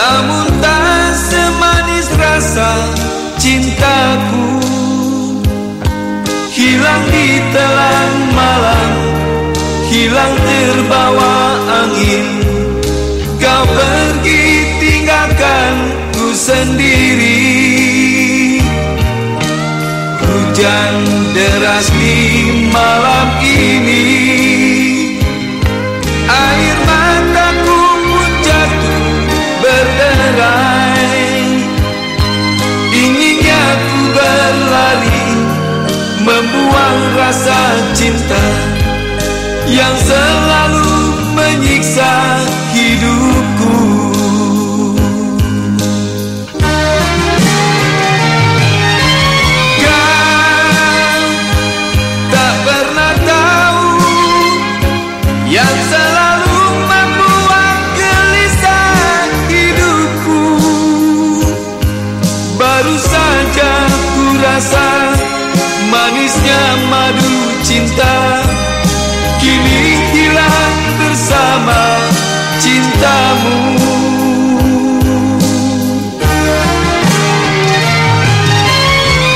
Namun tak semanis rasa cintaku. Hilang di telan malam Hilang terbawa angin. Kau pergi tinggalkan ku sendiri. Hujan deras di malam Yang selalu menyiksa hidupku. Kau tak pernah tahu Yang selalu membuat gelisah hidupku. Baru saja ku rasa manisnya madu cintamu.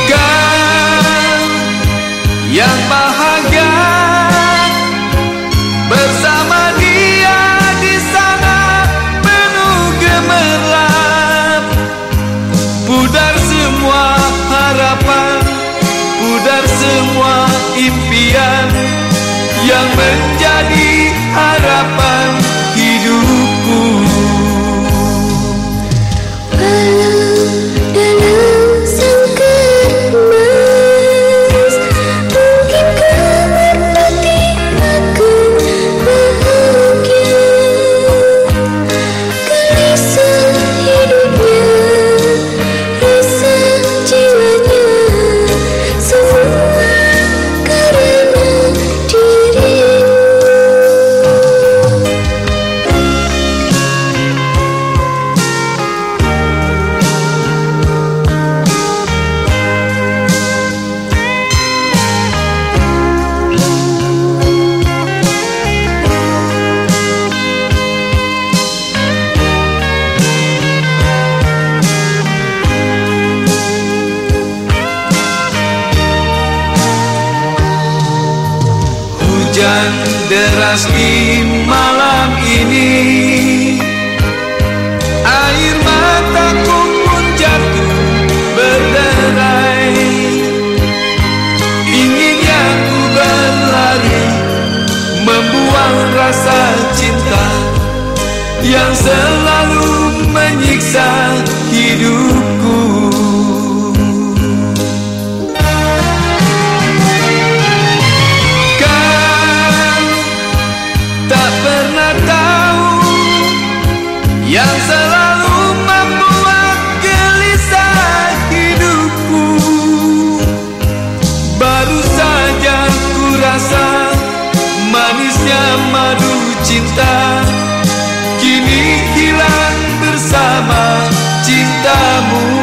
Kau yang bahagia bersama dia di sana penuh gemerlap. Pudar semua harapan pudar semua impian yang menjadi harapan deras di malam ini. Air mataku pun jatuh berderai. Inginnya ku berlari Membuang rasa cinta Yang selalu menyiksa hidupku madu cinta Kini hilang bersama cintamu